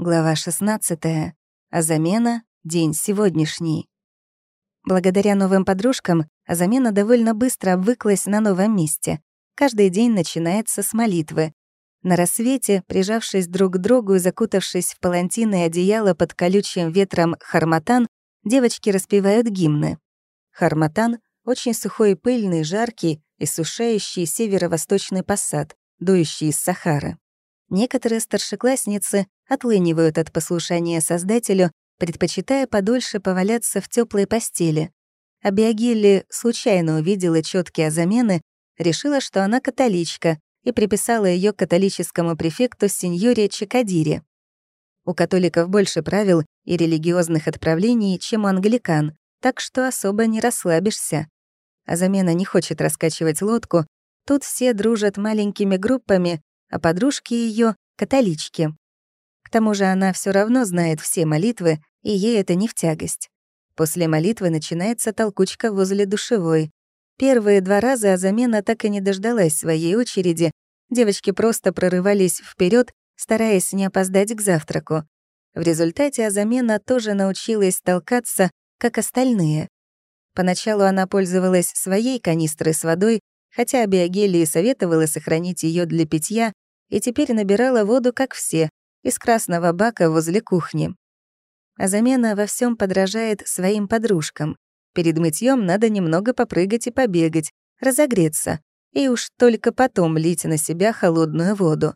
Глава 16. А замена — день сегодняшний. Благодаря новым подружкам Азамена довольно быстро обвыклась на новом месте. Каждый день начинается с молитвы. На рассвете, прижавшись друг к другу и закутавшись в палантины и одеяло под колючим ветром харматан, девочки распевают гимны. Харматан — очень сухой и пыльный, жаркий, и сушающий северо-восточный посад, дующий из Сахары. Некоторые старшеклассницы отлынивают от послушания Создателю, предпочитая подольше поваляться в теплой постели. А Биогилли случайно увидела четкие замены, решила, что она католичка, и приписала ее католическому префекту сеньоре Чикадире. У католиков больше правил и религиозных отправлений, чем у англикан, так что особо не расслабишься. А замена не хочет раскачивать лодку, тут все дружат маленькими группами, а подружки ее католички. К тому же она все равно знает все молитвы, и ей это не в тягость. После молитвы начинается толкучка возле душевой. Первые два раза замена так и не дождалась своей очереди. Девочки просто прорывались вперед, стараясь не опоздать к завтраку. В результате Азамена тоже научилась толкаться, как остальные. Поначалу она пользовалась своей канистрой с водой, хотя Биогелии советовала сохранить ее для питья, и теперь набирала воду, как все, из красного бака возле кухни. А замена во всем подражает своим подружкам. Перед мытьем надо немного попрыгать и побегать, разогреться, и уж только потом лить на себя холодную воду.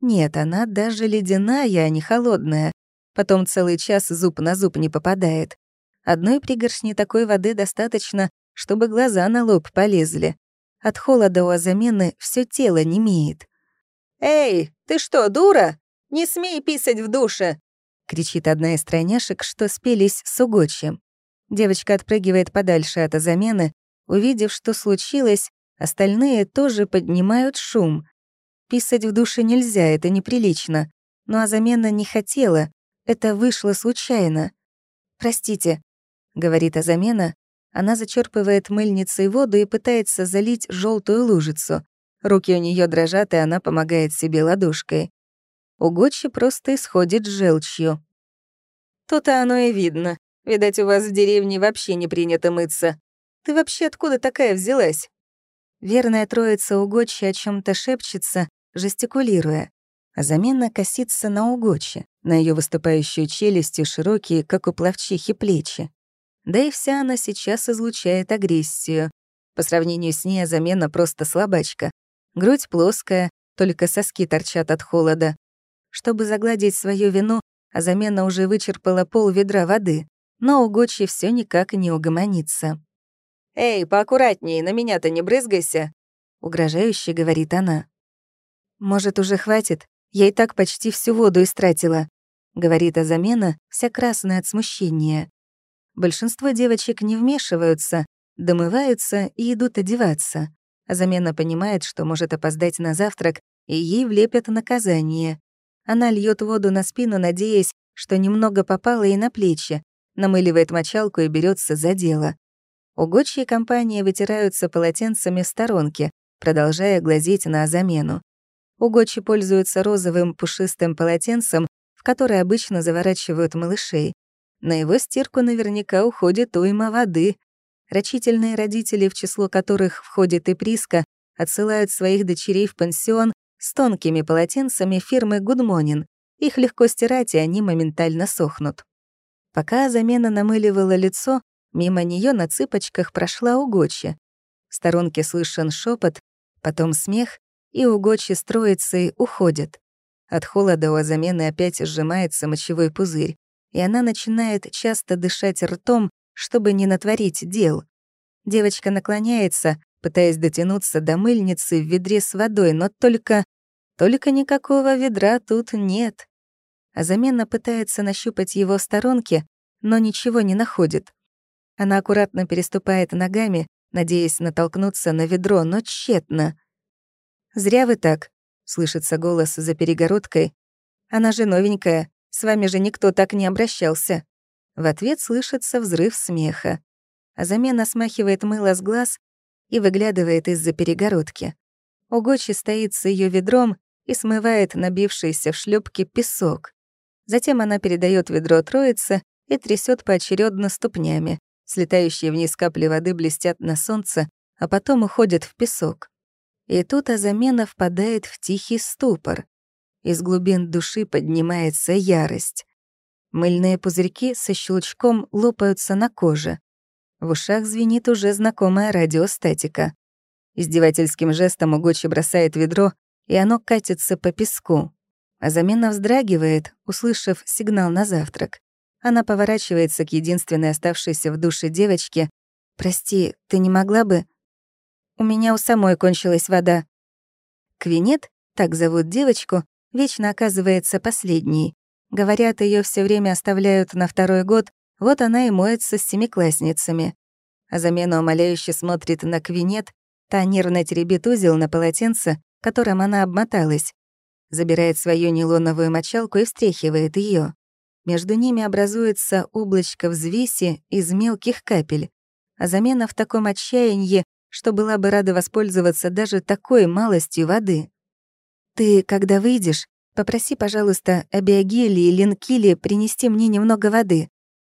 Нет, она даже ледяная, а не холодная. Потом целый час зуб на зуб не попадает. Одной пригоршни такой воды достаточно, чтобы глаза на лоб полезли. От холода у замены все тело немеет. «Эй, ты что, дура? Не смей писать в душе!» — кричит одна из тройняшек, что спелись с угочем. Девочка отпрыгивает подальше от замены. Увидев, что случилось, остальные тоже поднимают шум. Писать в душе нельзя, это неприлично. Но Азамена не хотела, это вышло случайно. «Простите», — говорит Азамена, она зачерпывает мыльницей воду и пытается залить желтую лужицу. Руки у нее дрожат, и она помогает себе ладошкой. У Гочи просто исходит желчью. То-то оно и видно. Видать, у вас в деревне вообще не принято мыться. Ты вообще откуда такая взялась? Верная троица Угочи о чем то шепчется, жестикулируя. А замена косится на Угочи, на ее выступающую челюстью широкие, как у плавчихи, плечи. Да и вся она сейчас излучает агрессию. По сравнению с ней замена просто слабачка. Грудь плоская, только соски торчат от холода. Чтобы загладить свою вину, замена уже вычерпала пол ведра воды, но у Гочи все никак не угомонится. «Эй, поаккуратней, на меня-то не брызгайся!» — угрожающе говорит она. «Может, уже хватит? Я и так почти всю воду истратила», — говорит Азамена, вся красная от смущения. Большинство девочек не вмешиваются, домываются и идут одеваться. А замена понимает, что может опоздать на завтрак, и ей влепят наказание. Она льет воду на спину, надеясь, что немного попало ей на плечи, намыливает мочалку и берется за дело. Угодчие компании вытираются полотенцами в сторонке, продолжая глазеть на замену. Угодчи пользуются розовым пушистым полотенцем, в которое обычно заворачивают малышей. На его стирку наверняка уходит уйма воды. Рачительные родители, в число которых входит и Приска, отсылают своих дочерей в пансион с тонкими полотенцами фирмы «Гудмонин». Их легко стирать, и они моментально сохнут. Пока замена намыливала лицо, мимо нее на цыпочках прошла Угочи. В сторонке слышен шепот, потом смех, и Угочи строится и уходит. От холода у замены опять сжимается мочевой пузырь и она начинает часто дышать ртом, чтобы не натворить дел. Девочка наклоняется, пытаясь дотянуться до мыльницы в ведре с водой, но только... Только никакого ведра тут нет. А замена пытается нащупать его в сторонке, но ничего не находит. Она аккуратно переступает ногами, надеясь натолкнуться на ведро, но тщетно. «Зря вы так», — слышится голос за перегородкой. «Она же новенькая, с вами же никто так не обращался». В ответ слышится взрыв смеха. А замена смахивает мыло с глаз и выглядывает из-за перегородки. Угочи стоит с ее ведром и смывает набившийся в шлюпке песок. Затем она передает ведро троице и трясет поочередно ступнями. Слетающие вниз капли воды блестят на солнце, а потом уходят в песок. И тут Азамена впадает в тихий ступор. Из глубин души поднимается ярость. Мыльные пузырьки со щелчком лопаются на коже. В ушах звенит уже знакомая радиостатика. Издевательским жестом Угочи бросает ведро, и оно катится по песку. А замена вздрагивает, услышав сигнал на завтрак. Она поворачивается к единственной оставшейся в душе девочке. «Прости, ты не могла бы...» «У меня у самой кончилась вода». Квинет, так зовут девочку, вечно оказывается последней. Говорят, ее все время оставляют на второй год, вот она и моется с семиклассницами. А замену умоляюще смотрит на Квинет, та нервно теребит узел на полотенце, которым она обмоталась. Забирает свою нейлоновую мочалку и встряхивает ее. Между ними образуется облачко взвеси из мелких капель. А замена в таком отчаянии, что была бы рада воспользоваться даже такой малостью воды. «Ты, когда выйдешь, попроси, пожалуйста, Абиагили и Линкили принести мне немного воды», —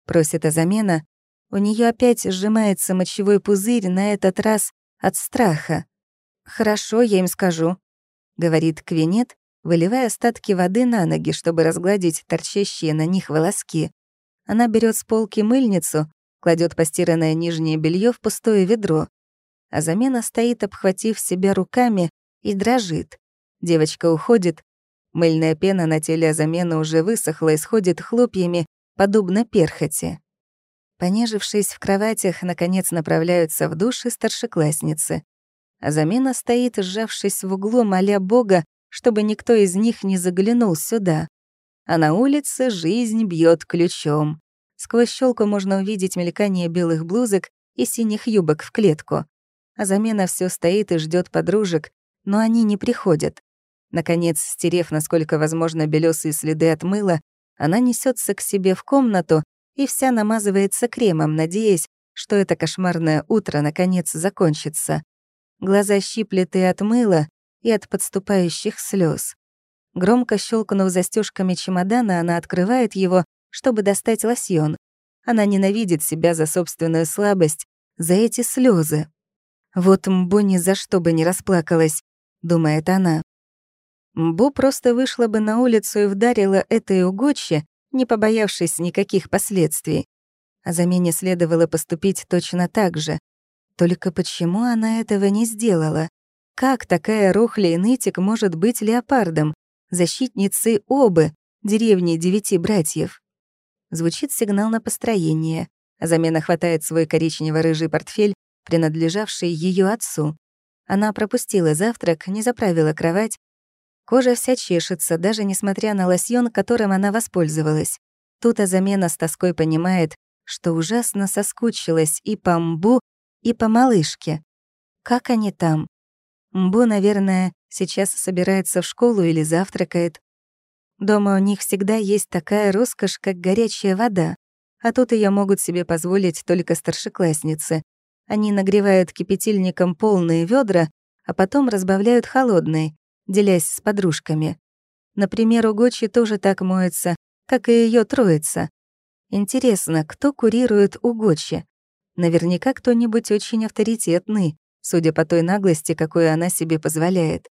просит Азамена. У нее опять сжимается мочевой пузырь, на этот раз от страха. «Хорошо, я им скажу», — говорит Квинет, выливая остатки воды на ноги, чтобы разгладить торчащие на них волоски. Она берет с полки мыльницу, кладет постиранное нижнее белье в пустое ведро. А замена стоит, обхватив себя руками, и дрожит. Девочка уходит. Мыльная пена на теле замены уже высохла и сходит хлопьями, подобно перхоти. Понежившись в кроватях, наконец направляются в души старшеклассницы. А замена стоит, сжавшись в углу, моля Бога, чтобы никто из них не заглянул сюда. А на улице жизнь бьет ключом. Сквозь щелку можно увидеть мелькание белых блузок и синих юбок в клетку. А замена все стоит и ждет подружек, но они не приходят. Наконец, стерев, насколько возможно, белесые следы от мыла, она несется к себе в комнату и вся намазывается кремом, надеясь, что это кошмарное утро наконец закончится. Глаза щиплет от мыла, и от подступающих слез. Громко щелкнув застежками чемодана, она открывает его, чтобы достать лосьон. Она ненавидит себя за собственную слабость, за эти слезы. Вот Мбо ни за что бы не расплакалась, думает она. Бу просто вышла бы на улицу и вдарила этой угодще, не побоявшись никаких последствий. А замене следовало поступить точно так же. Только почему она этого не сделала? Как такая рухля и нытик может быть леопардом, защитницей Обы, деревни девяти братьев? Звучит сигнал на построение, а замена хватает свой коричнево-рыжий портфель, принадлежавший ее отцу. Она пропустила завтрак, не заправила кровать, Кожа вся чешется, даже несмотря на лосьон, которым она воспользовалась. Тут Азамена с тоской понимает, что ужасно соскучилась и по Мбу, и по малышке. Как они там? Мбу, наверное, сейчас собирается в школу или завтракает. Дома у них всегда есть такая роскошь, как горячая вода, а тут ее могут себе позволить только старшеклассницы. Они нагревают кипятильником полные ведра, а потом разбавляют холодные, делясь с подружками. Например, у Гочи тоже так моется, как и ее троица. Интересно, кто курирует у Гочи? Наверняка кто-нибудь очень авторитетный, судя по той наглости, какой она себе позволяет.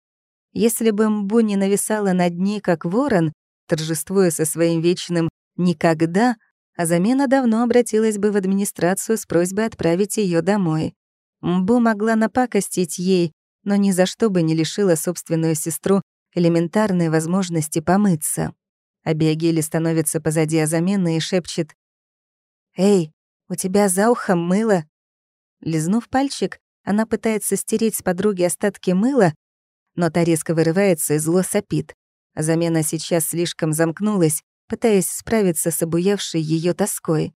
Если бы Мбу не нависала над ней, как ворон, торжествуя со своим вечным «никогда», а замена давно обратилась бы в администрацию с просьбой отправить ее домой. Мбу могла напакостить ей, но ни за что бы не лишила собственную сестру элементарной возможности помыться. Абиагели становится позади Азамены и шепчет «Эй, у тебя за ухом мыло!» Лизнув пальчик, она пытается стереть с подруги остатки мыла, но та резко вырывается и зло сопит. Замена сейчас слишком замкнулась, пытаясь справиться с обуявшей ее тоской.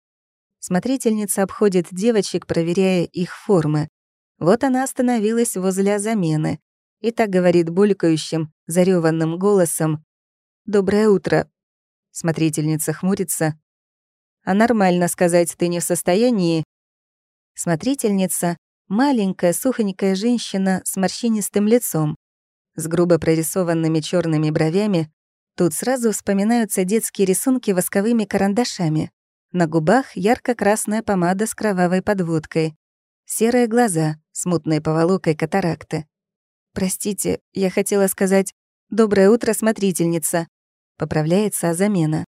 Смотрительница обходит девочек, проверяя их формы. Вот она остановилась возле замены и так говорит булькающим, зарёванным голосом. «Доброе утро». Смотрительница хмурится. «А нормально сказать ты не в состоянии?» Смотрительница — маленькая, сухонькая женщина с морщинистым лицом, с грубо прорисованными черными бровями, Тут сразу вспоминаются детские рисунки восковыми карандашами. На губах ярко-красная помада с кровавой подводкой. Серые глаза с мутной поволокой катаракты. «Простите, я хотела сказать «Доброе утро, смотрительница», — поправляется Азамена.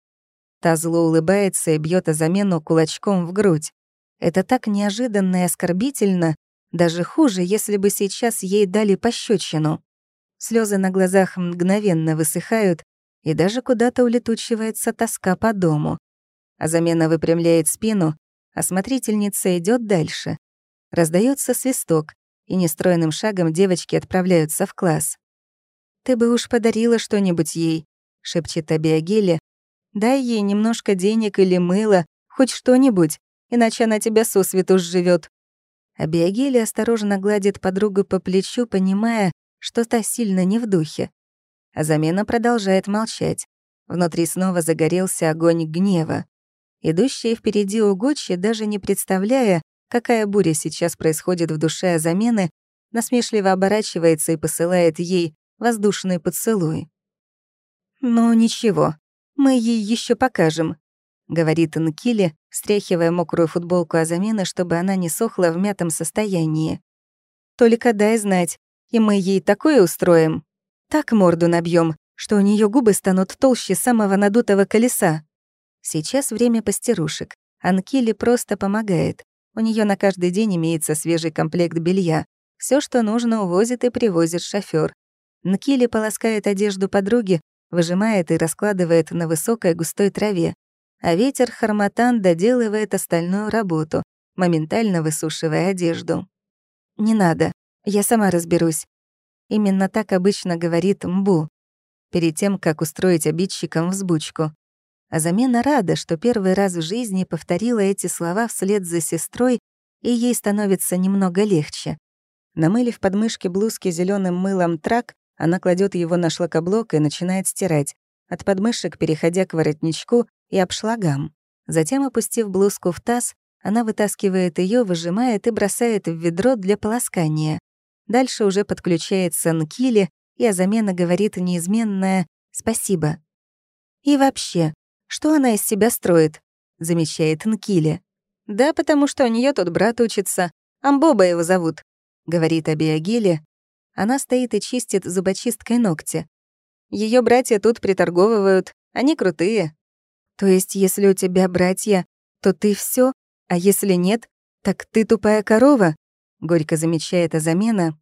Та зло улыбается и бьет Азамену кулачком в грудь. Это так неожиданно и оскорбительно, даже хуже, если бы сейчас ей дали пощечину. Слезы на глазах мгновенно высыхают, и даже куда-то улетучивается тоска по дому. А замена выпрямляет спину, а смотрительница идет дальше. Раздается свисток, и нестроенным шагом девочки отправляются в класс. «Ты бы уж подарила что-нибудь ей», — шепчет Абиагеле. «Дай ей немножко денег или мыла, хоть что-нибудь, иначе она тебя сосвету сживет. Абиагеле осторожно гладит подругу по плечу, понимая, что та сильно не в духе. А замена продолжает молчать. Внутри снова загорелся огонь гнева. Идущая впереди Угочи, даже не представляя, какая буря сейчас происходит в душе замены, насмешливо оборачивается и посылает ей воздушный поцелуй. «Ну ничего, мы ей еще покажем», — говорит Нкили, стряхивая мокрую футболку Азамены, чтобы она не сохла в мятом состоянии. «Только дай знать, и мы ей такое устроим. Так морду набьем, что у нее губы станут толще самого надутого колеса. Сейчас время постирушек. Анкили просто помогает. У нее на каждый день имеется свежий комплект белья. Все, что нужно, увозит и привозит шофер. Нкили полоскает одежду подруги, выжимает и раскладывает на высокой густой траве. А ветер Харматан доделывает остальную работу, моментально высушивая одежду. «Не надо, я сама разберусь. Именно так обычно говорит Мбу, перед тем, как устроить обидчикам взбучку. А замена рада, что первый раз в жизни повторила эти слова вслед за сестрой, и ей становится немного легче. Намылив подмышки блузки зеленым мылом трак, она кладет его на шлакоблок и начинает стирать, от подмышек переходя к воротничку и обшлагам. Затем, опустив блузку в таз, она вытаскивает ее, выжимает и бросает в ведро для полоскания. Дальше уже подключается Нкили, и о замена говорит неизменное «спасибо». «И вообще, что она из себя строит?» — замечает Нкили. «Да, потому что у нее тут брат учится. Амбоба его зовут», — говорит Абиагиле. Она стоит и чистит зубочисткой ногти. Ее братья тут приторговывают, они крутые. То есть, если у тебя братья, то ты все, а если нет, так ты тупая корова, горько замечает Азамена.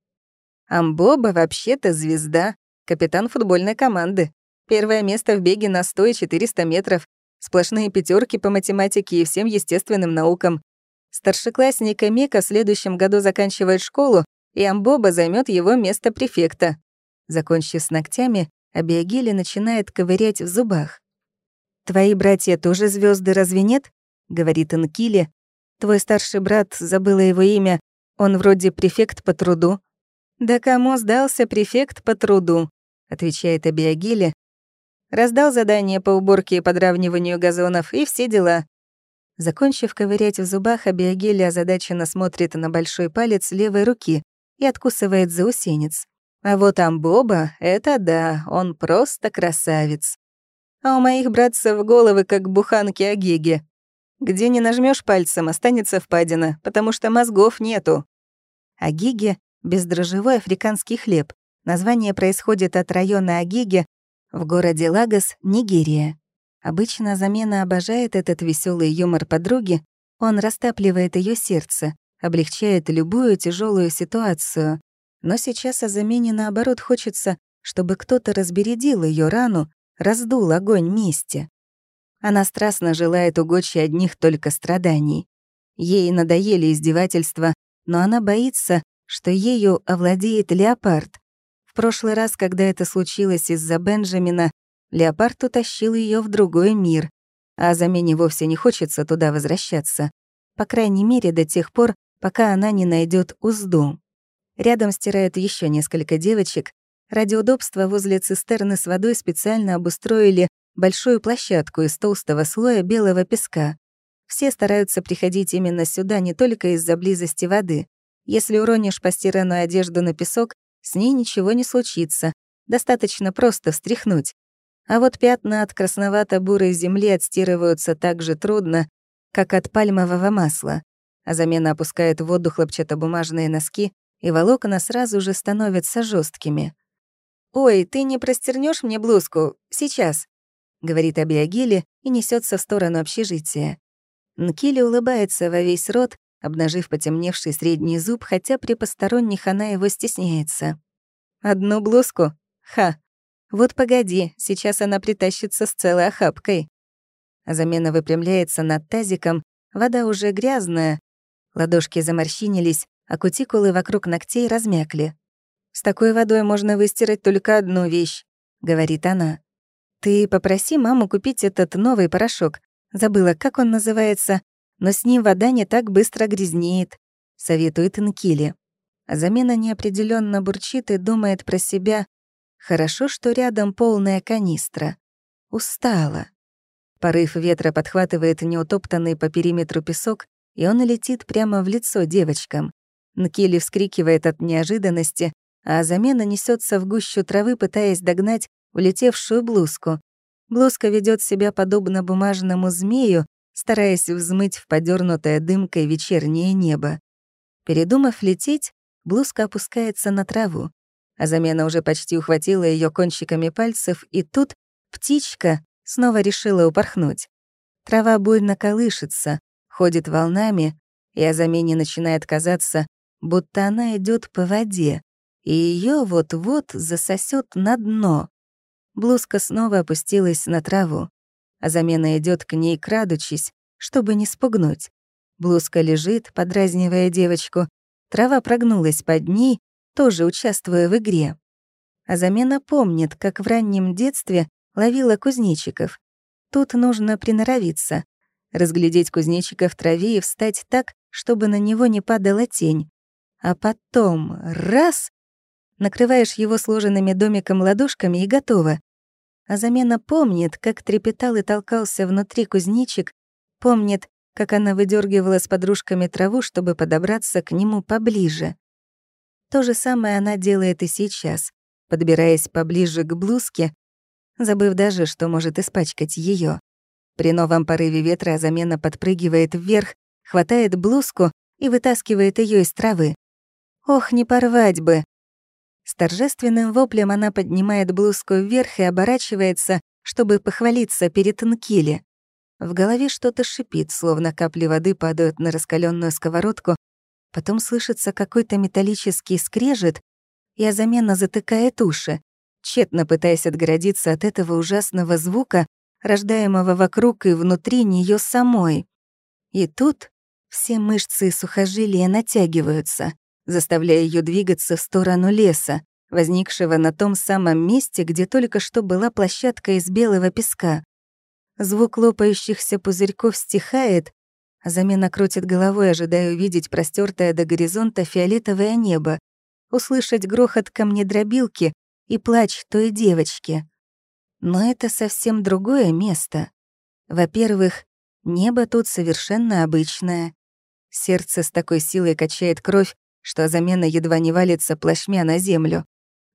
Амбоба вообще-то звезда, капитан футбольной команды. Первое место в беге на 100 и 400 метров. Сплошные пятерки по математике и всем естественным наукам. Старшеклассник Мека в следующем году заканчивает школу, и Амбоба займет его место префекта. Закончив с ногтями, Абиагили начинает ковырять в зубах. «Твои братья тоже звезды, разве нет?» — говорит Анкили. «Твой старший брат, забыла его имя, он вроде префект по труду». «Да кому сдался префект по труду?» — отвечает Абиагиле. «Раздал задание по уборке и подравниванию газонов, и все дела». Закончив ковырять в зубах, Абиагиле озадаченно смотрит на большой палец левой руки и откусывает заусенец. А вот Амбоба — это да, он просто красавец. А у моих братцев головы как буханки Агиги. Где не нажмешь пальцем, останется впадина, потому что мозгов нету. Агиги — бездрожжевой африканский хлеб. Название происходит от района Агиги в городе Лагос, Нигерия. Обычно замена обожает этот веселый юмор подруги, он растапливает ее сердце, облегчает любую тяжелую ситуацию. Но сейчас о замене, наоборот, хочется, чтобы кто-то разбередил ее рану, раздул огонь мести. Она страстно желает угодчи одних только страданий. Ей надоели издевательства, но она боится, что ею овладеет леопард. Прошлый раз, когда это случилось из-за Бенджамина, леопард утащил ее в другой мир, а замене вовсе не хочется туда возвращаться. По крайней мере, до тех пор, пока она не найдет узду. Рядом стирают еще несколько девочек. Ради удобства возле цистерны с водой специально обустроили большую площадку из толстого слоя белого песка. Все стараются приходить именно сюда не только из-за близости воды. Если уронишь постиранную одежду на песок, с ней ничего не случится. Достаточно просто встряхнуть. А вот пятна от красновато-бурой земли отстирываются так же трудно, как от пальмового масла, а замена опускает в воду хлопчатобумажные носки, и волокна сразу же становятся жесткими. «Ой, ты не простернешь мне блузку? Сейчас!» — говорит Абиагиле и несется в сторону общежития. Нкили улыбается во весь рот, обнажив потемневший средний зуб, хотя при посторонних она его стесняется. «Одну блузку? Ха! Вот погоди, сейчас она притащится с целой охапкой». Замена выпрямляется над тазиком, вода уже грязная, ладошки заморщинились, а кутикулы вокруг ногтей размякли. «С такой водой можно выстирать только одну вещь», — говорит она. «Ты попроси маму купить этот новый порошок. Забыла, как он называется, но с ним вода не так быстро грязнеет», — советует Нкили. А замена неопределенно бурчит и думает про себя. «Хорошо, что рядом полная канистра. Устала». Порыв ветра подхватывает неутоптанный по периметру песок, и он летит прямо в лицо девочкам. Нкили вскрикивает от неожиданности, а замена несется в гущу травы, пытаясь догнать улетевшую блузку. Блузка ведет себя подобно бумажному змею, стараясь взмыть в подернутое дымкой вечернее небо. Передумав лететь, блузка опускается на траву, а замена уже почти ухватила ее кончиками пальцев, и тут птичка снова решила упорхнуть. Трава больно колышется, ходит волнами, и о замене начинает казаться, будто она идет по воде, и ее вот-вот засосет на дно. Блузка снова опустилась на траву, а замена идет к ней, крадучись, чтобы не спугнуть. Блузка лежит, подразнивая девочку, трава прогнулась под ней, тоже участвуя в игре. А замена помнит, как в раннем детстве ловила кузнечиков. Тут нужно приноровиться, разглядеть кузнечика в траве и встать так, чтобы на него не падала тень. А потом — раз накрываешь его сложенными домиком ладошками и готово. А замена помнит, как трепетал и толкался внутри кузнечик, помнит, как она выдергивала с подружками траву, чтобы подобраться к нему поближе. То же самое она делает и сейчас, подбираясь поближе к блузке, забыв даже, что может испачкать ее. При новом порыве ветра замена подпрыгивает вверх, хватает блузку и вытаскивает ее из травы. Ох, не порвать бы! С торжественным воплем она поднимает блузку вверх и оборачивается, чтобы похвалиться перед Нкили. В голове что-то шипит, словно капли воды падают на раскаленную сковородку, потом слышится какой-то металлический скрежет, и Азамена затыкает уши, тщетно пытаясь отгородиться от этого ужасного звука, рождаемого вокруг и внутри нее самой. И тут все мышцы и сухожилия натягиваются заставляя ее двигаться в сторону леса, возникшего на том самом месте, где только что была площадка из белого песка. Звук лопающихся пузырьков стихает, а замена крутит головой, ожидая увидеть простёртое до горизонта фиолетовое небо, услышать грохот камнедробилки и плач той девочки. Но это совсем другое место. Во-первых, небо тут совершенно обычное. Сердце с такой силой качает кровь, что замена едва не валится плашмя на землю.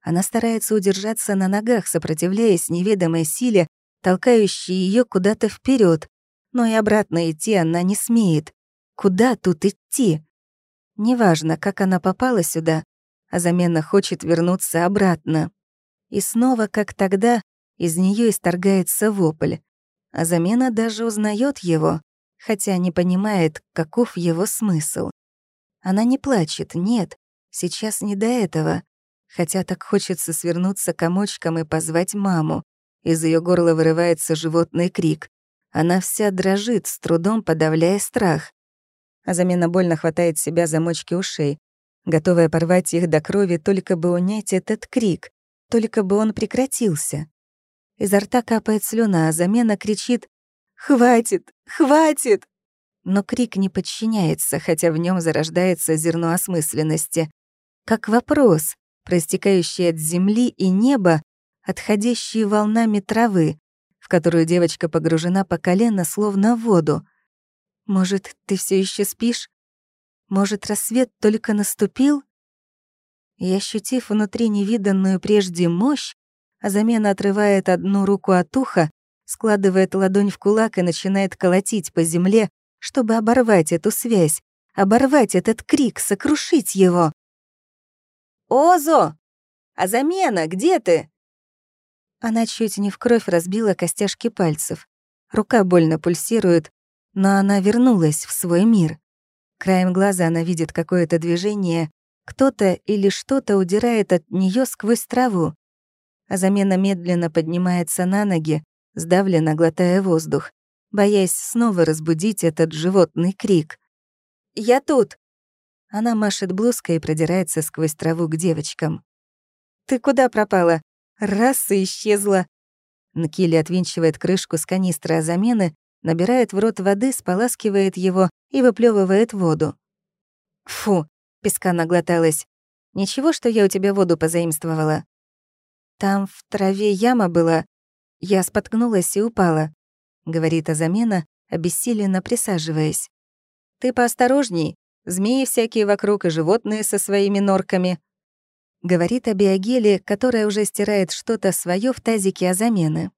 Она старается удержаться на ногах, сопротивляясь неведомой силе, толкающей ее куда-то вперед, но и обратно идти она не смеет. Куда тут идти? Неважно, как она попала сюда, а замена хочет вернуться обратно. И снова, как тогда, из нее исторгается вопль. А замена даже узнает его, хотя не понимает, каков его смысл. Она не плачет, нет, сейчас не до этого. Хотя так хочется свернуться комочком и позвать маму. Из ее горла вырывается животный крик. Она вся дрожит, с трудом подавляя страх. А замена больно хватает себя за мочки ушей, готовая порвать их до крови, только бы унять этот крик, только бы он прекратился. Изо рта капает слюна, а замена кричит «Хватит! Хватит!» Но крик не подчиняется, хотя в нем зарождается зерно осмысленности. Как вопрос, проистекающий от земли и неба, отходящий волнами травы, в которую девочка погружена по колено, словно в воду. «Может, ты все еще спишь? Может, рассвет только наступил?» И ощутив внутри невиданную прежде мощь, а замена отрывает одну руку от уха, складывает ладонь в кулак и начинает колотить по земле, чтобы оборвать эту связь, оборвать этот крик, сокрушить его. «Озо! А замена, где ты?» Она чуть не в кровь разбила костяшки пальцев. Рука больно пульсирует, но она вернулась в свой мир. Краем глаза она видит какое-то движение, кто-то или что-то удирает от нее сквозь траву. А замена медленно поднимается на ноги, сдавленно глотая воздух, боясь снова разбудить этот животный крик. «Я тут!» Она машет блузкой и продирается сквозь траву к девочкам. «Ты куда пропала? Раз и исчезла!» Накили отвинчивает крышку с канистры о замены, набирает в рот воды, споласкивает его и выплевывает воду. «Фу!» — песка наглоталась. «Ничего, что я у тебя воду позаимствовала?» «Там в траве яма была. Я споткнулась и упала», — говорит Азамена, обессиленно присаживаясь. «Ты поосторожней. Змеи всякие вокруг и животные со своими норками», — говорит Абиагели, которая уже стирает что-то свое в тазике Азамены.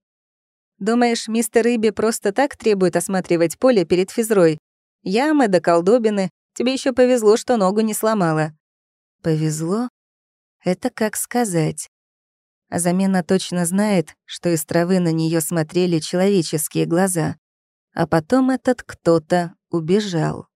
«Думаешь, мистер Иби просто так требует осматривать поле перед физрой? Ямы да колдобины. Тебе еще повезло, что ногу не сломала». «Повезло? Это как сказать?» А замена точно знает, что из травы на нее смотрели человеческие глаза. А потом этот кто-то убежал.